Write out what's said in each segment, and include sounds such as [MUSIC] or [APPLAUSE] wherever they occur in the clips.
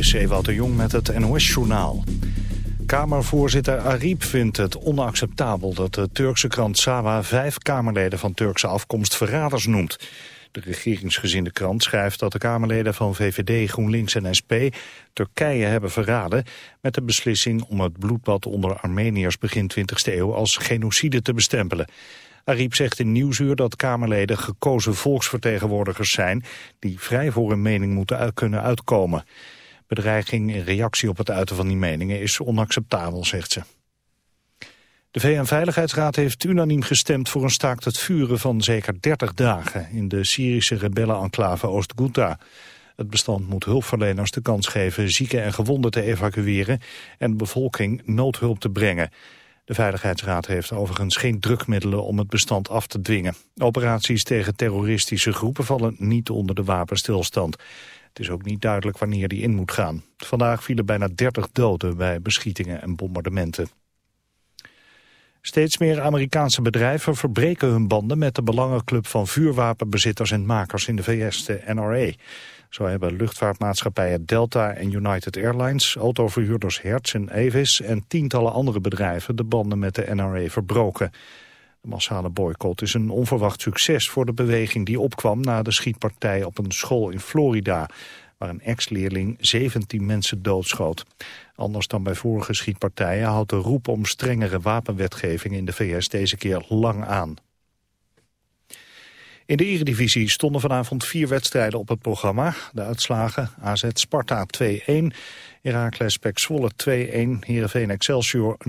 is Ewout de Jong met het NOS-journaal. Kamervoorzitter Ariep vindt het onacceptabel dat de Turkse krant Sawa vijf Kamerleden van Turkse afkomst verraders noemt. De regeringsgezinde krant schrijft dat de Kamerleden van VVD, GroenLinks en SP Turkije hebben verraden met de beslissing om het bloedbad onder Armeniërs begin 20e eeuw als genocide te bestempelen. Ariep zegt in Nieuwsuur dat Kamerleden gekozen volksvertegenwoordigers zijn die vrij voor hun mening moeten kunnen uitkomen. Bedreiging in reactie op het uiten van die meningen is onacceptabel, zegt ze. De VN-veiligheidsraad heeft unaniem gestemd voor een staakt het vuren van zeker 30 dagen in de Syrische rebellenenclave Oost-Ghouta. Het bestand moet hulpverleners de kans geven zieken en gewonden te evacueren en de bevolking noodhulp te brengen. De Veiligheidsraad heeft overigens geen drukmiddelen om het bestand af te dwingen. Operaties tegen terroristische groepen vallen niet onder de wapenstilstand. Het is ook niet duidelijk wanneer die in moet gaan. Vandaag vielen bijna 30 doden bij beschietingen en bombardementen. Steeds meer Amerikaanse bedrijven verbreken hun banden met de belangenclub van vuurwapenbezitters en makers in de VS, de NRA. Zo hebben luchtvaartmaatschappijen Delta en United Airlines, autoverhuurders Hertz en Avis en tientallen andere bedrijven de banden met de NRA verbroken. De massale boycott is een onverwacht succes voor de beweging die opkwam na de schietpartij op een school in Florida, waar een ex-leerling 17 mensen doodschoot. Anders dan bij vorige schietpartijen houdt de roep om strengere wapenwetgeving in de VS deze keer lang aan. In de Eredivisie stonden vanavond vier wedstrijden op het programma. De uitslagen AZ Sparta 2-1, Heracles Pek Zwolle 2-1, Heerenveen Excelsior 0-1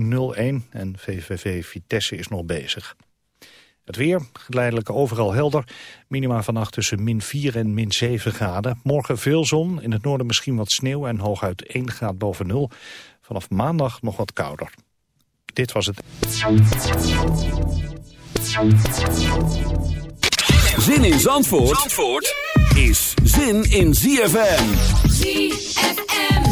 en VVV Vitesse is nog bezig. Het weer, geleidelijk overal helder. Minima vannacht tussen min 4 en min 7 graden. Morgen veel zon, in het noorden misschien wat sneeuw en hooguit 1 graad boven nul. Vanaf maandag nog wat kouder. Dit was het. Zin in Zandvoort, Zandvoort is zin in ZFM. ZFM.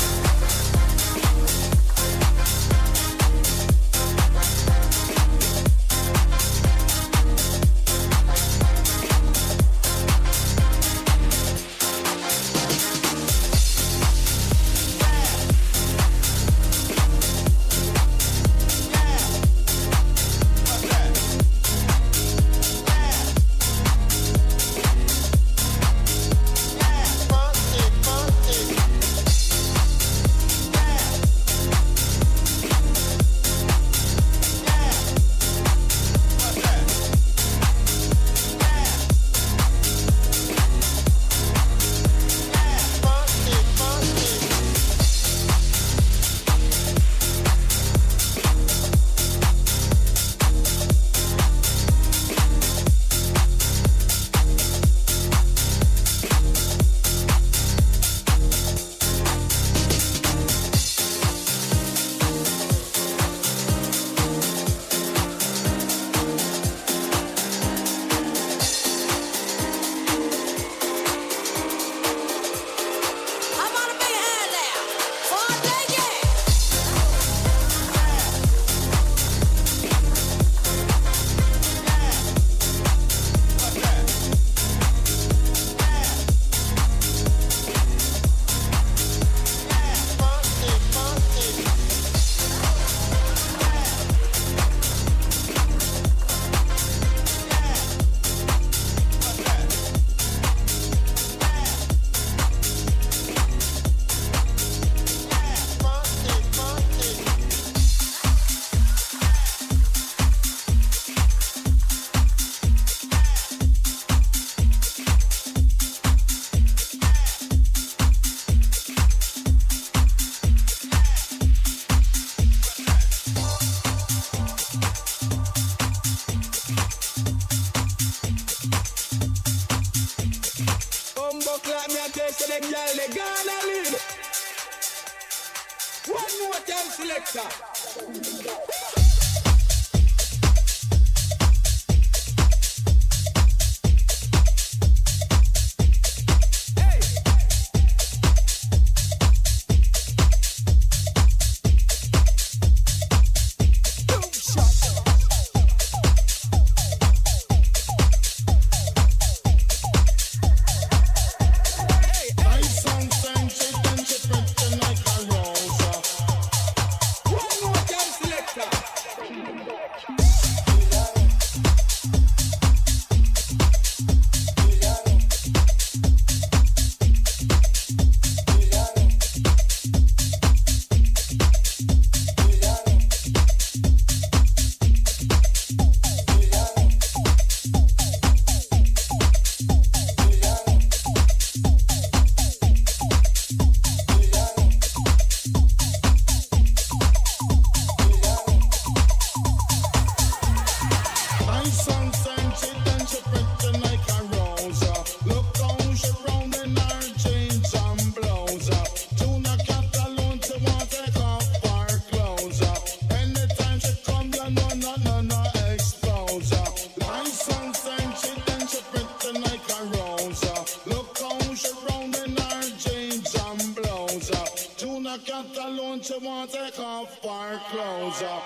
off and close up.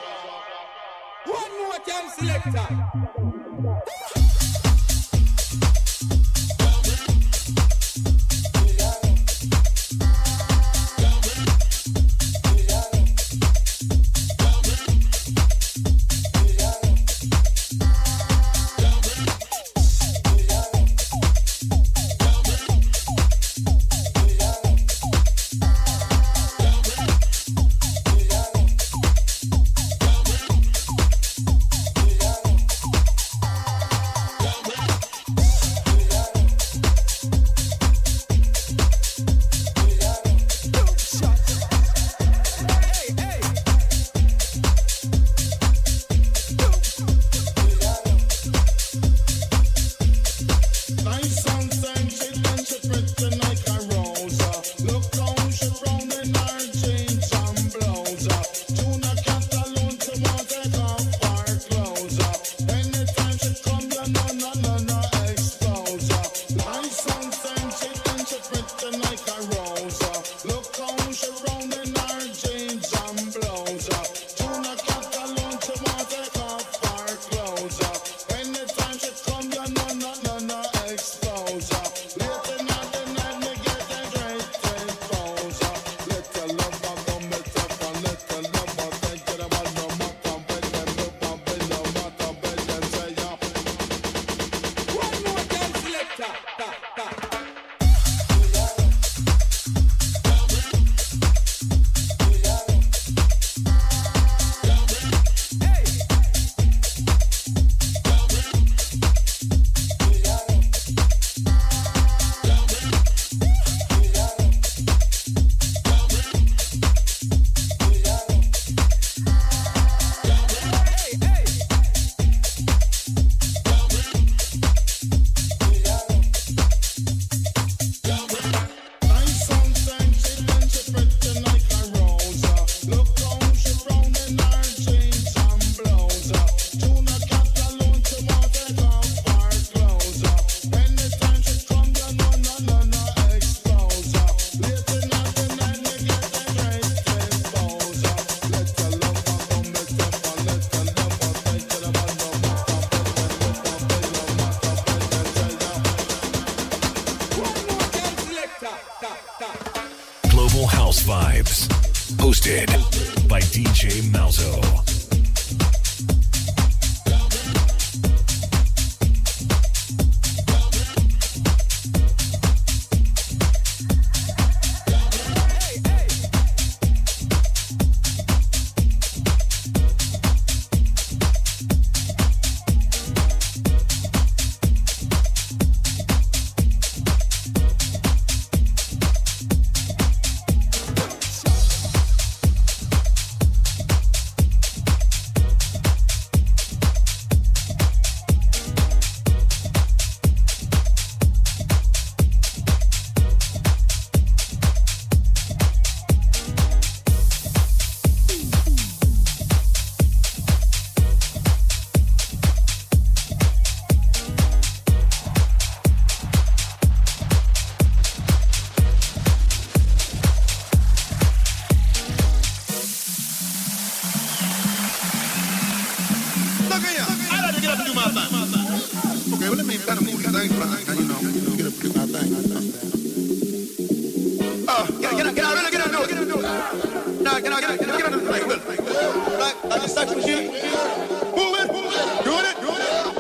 One more time, selector. mother. Okay, well, let me let me move thing for you. Get up, thing. Get out, get out, get out, get out, get out, no. Nah, get get out, get out, get out of the thing. Will, I just touched the shit. Move it, doing it, do it.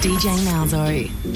DJ Malzo.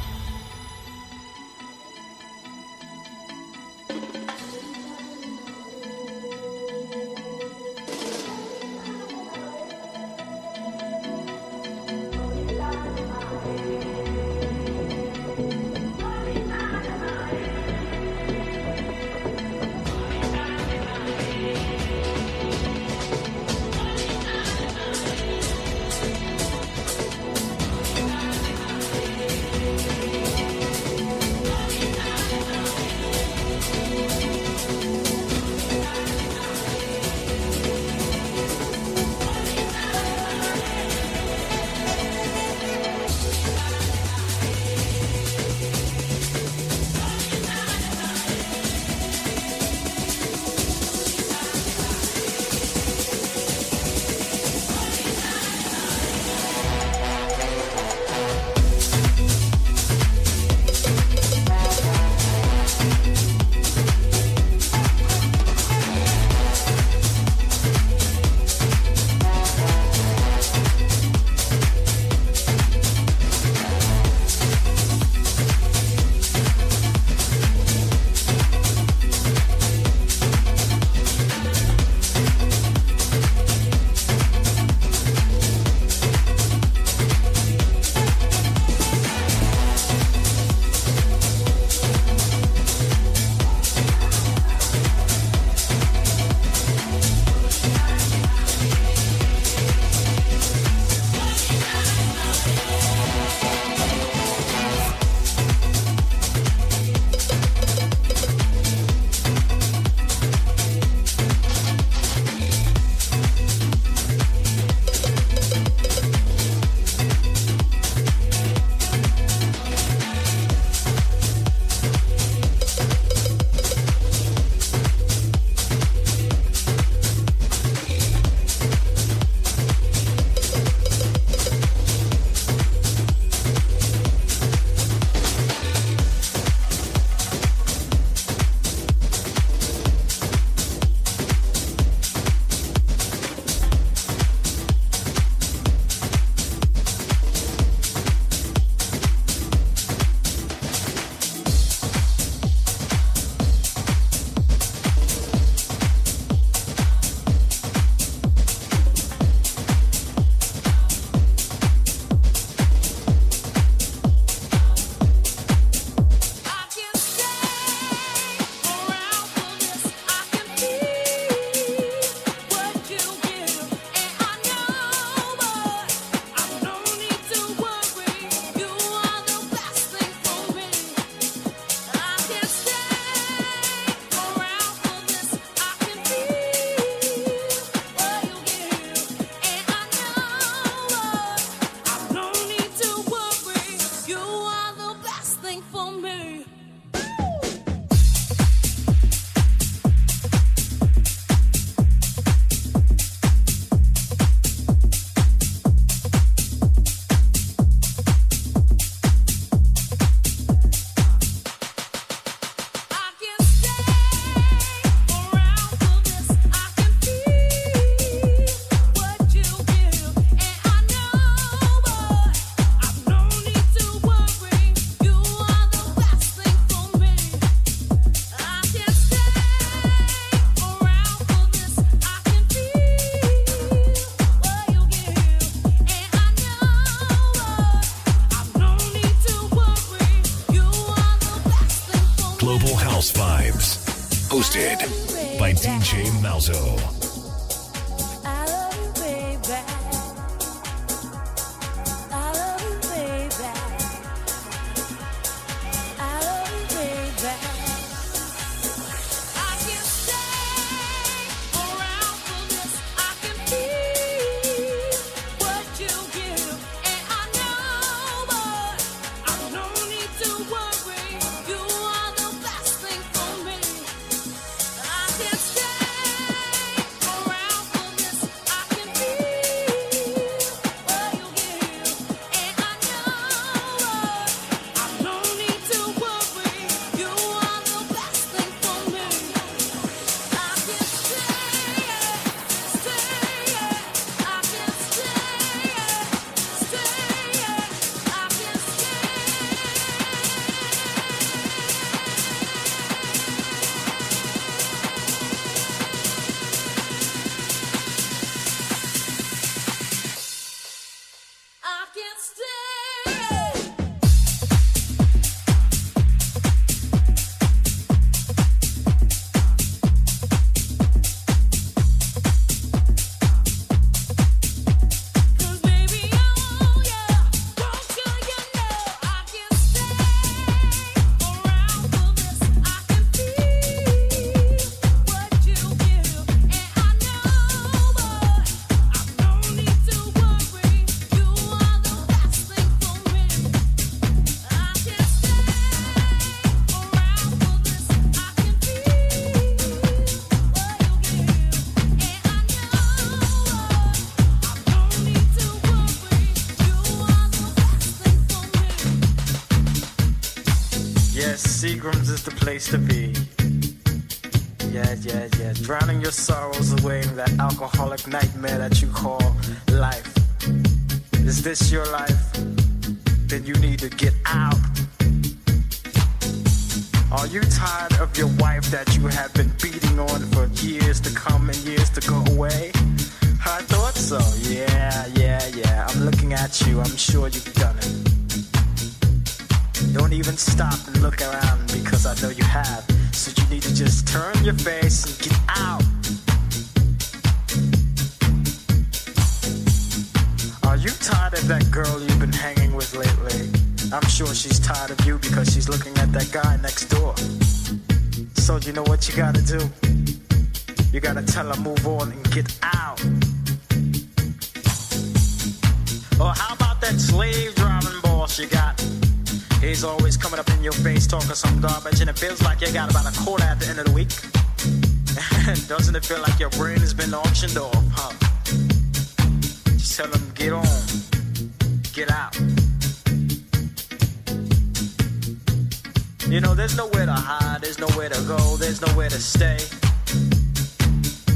Know, there's nowhere to hide, there's nowhere to go, there's nowhere to stay.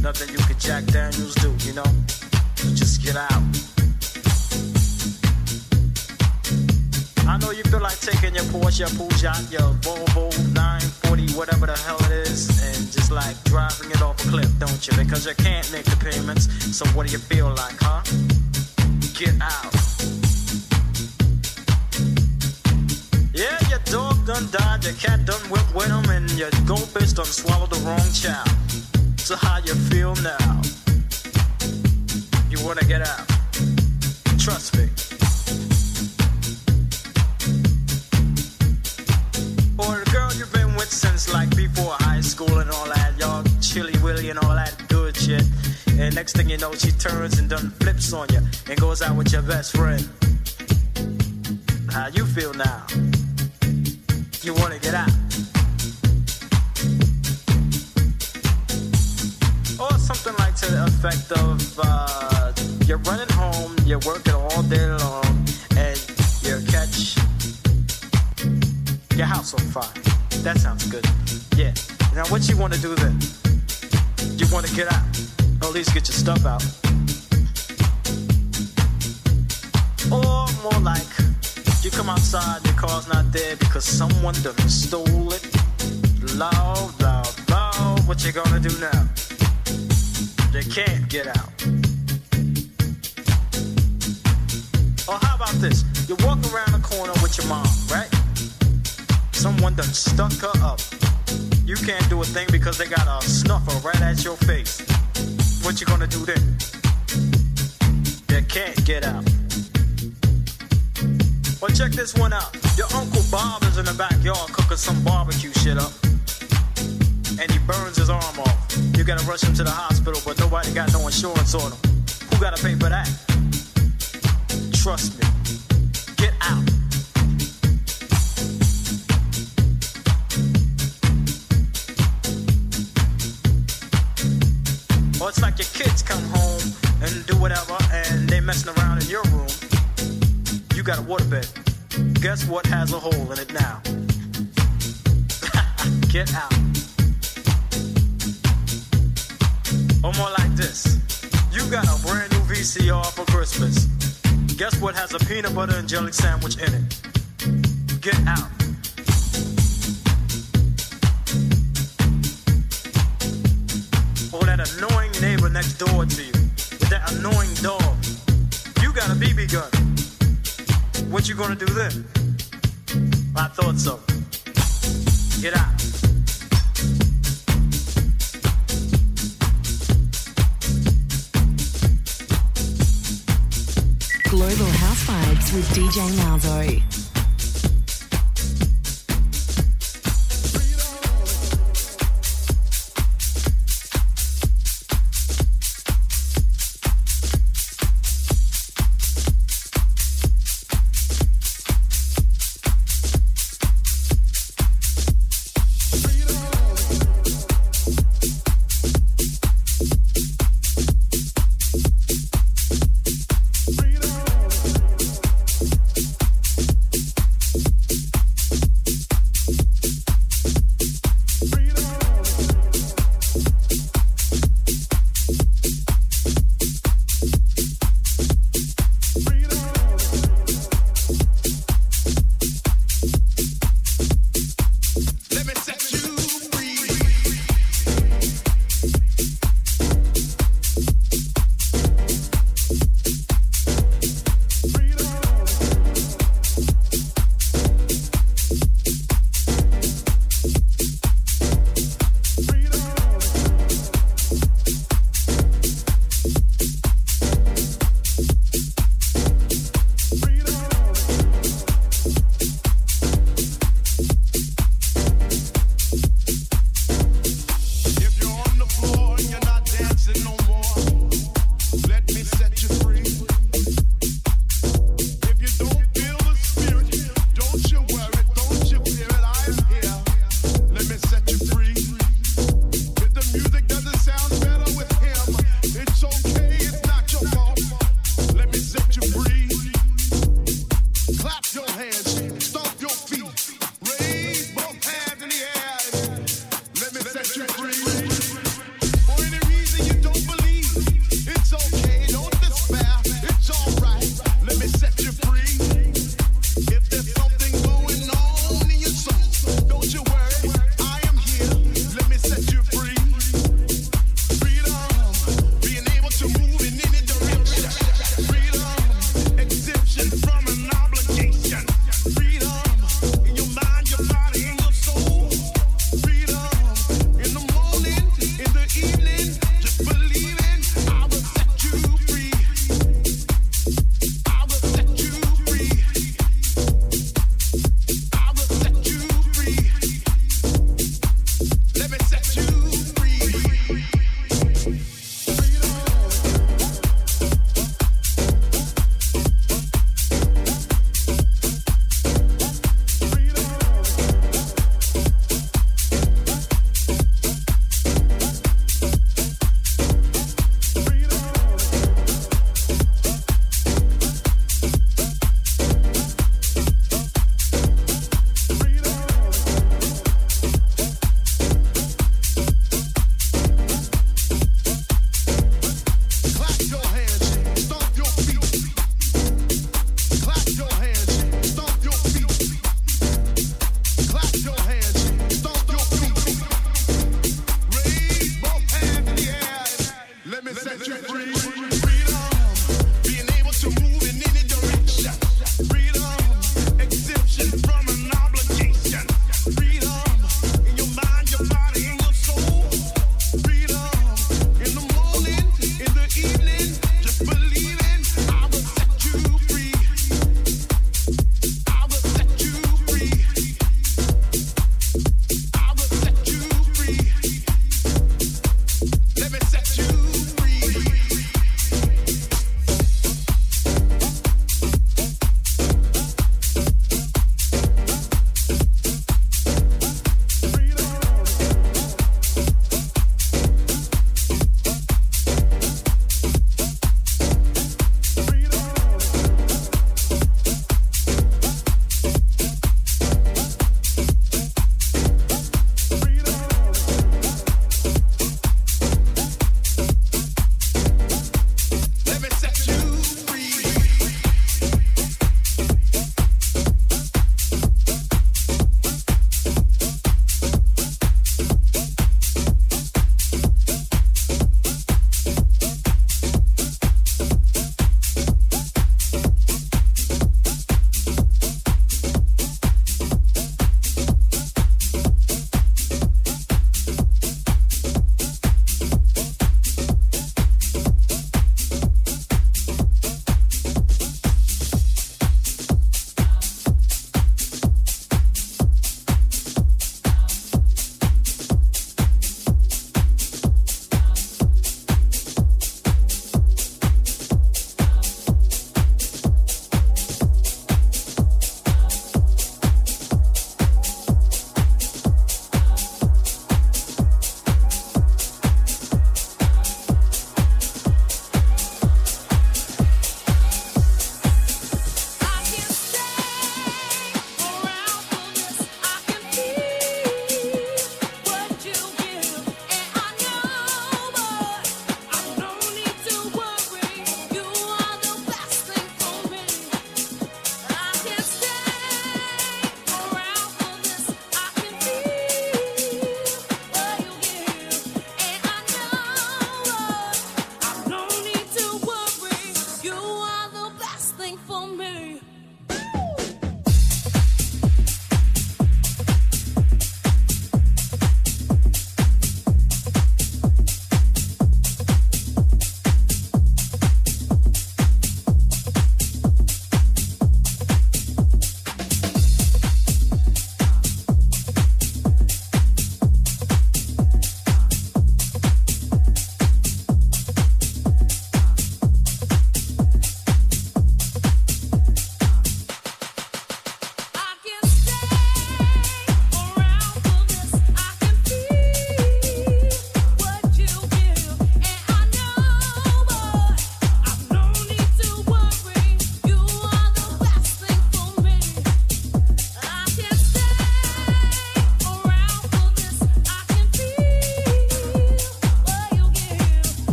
Nothing you could Jack Daniels do, you know? Just get out. I know you feel like taking your Porsche, your Peugeot, your Volvo 940, whatever the hell it is, and just like driving it off a cliff, don't you? Because you can't make the payments. So what do you feel like, huh? Get out. Yeah, your dog done died, your cat done went with him, and your goldfish done swallowed the wrong child. So how you feel now? You wanna get out? Trust me. Or the girl you've been with since like before high school and all that, y'all chilly willy and all that good shit. And next thing you know, she turns and done flips on you and goes out with your best friend. How you feel now? You wanna get out? Or something like to the effect of uh, you're running home, you're working all day long, and you catch your house on fire. That sounds good. Yeah. Now what you wanna do then? You wanna get out. Or at least get your stuff out. Or more like you come outside, your car's not there because someone done stole it. Loud, loud, loud. What you gonna do now? They can't get out. Or how about this? You walk around the corner with your mom, right? Someone done stuck her up. You can't do a thing because they got a snuffer right at your face. What you gonna do then? You can't get out. Well, check this one out. Your Uncle Bob is in the backyard cooking some barbecue shit up. And he burns his arm off. You gotta rush him to the hospital, but nobody got no insurance on him. Who gotta pay for that? Trust me. Get out. Or it's like your kids come home and do whatever and they messing around. You got a waterbed. Guess what has a hole in it now? [LAUGHS] Get out. Or more like this. You got a brand new VCR for Christmas. Guess what has a peanut butter and jelly sandwich in it? Get out. Or that annoying neighbor next door to you with that annoying dog. You got a BB gun. What you gonna do then? I thought so. Get out. Global House Vibes with DJ Malzo.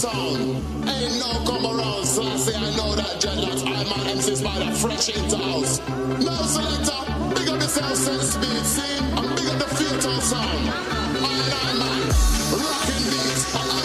Sound. Ain't no come around. So I say I know that dreadlocks. I'm an MC Spider fresh into house. No selector, big up the yourself since speed, see? I'm big up the theater sound. I and I man, rocking beats.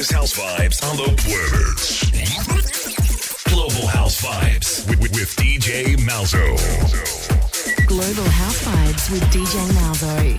Hottest house vibes on the planet. Global House Vibes with, with- with DJ Malzo. Global House Vibes with DJ Malzo.